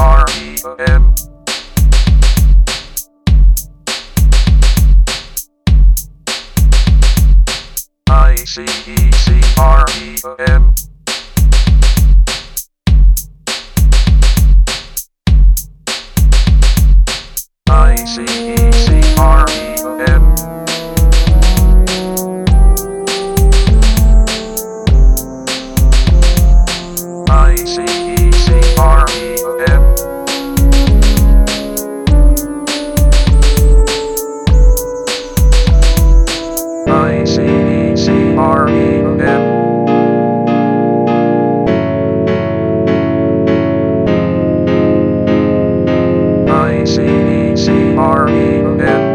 R-E-M. I-C-E-C-R-E-M. worry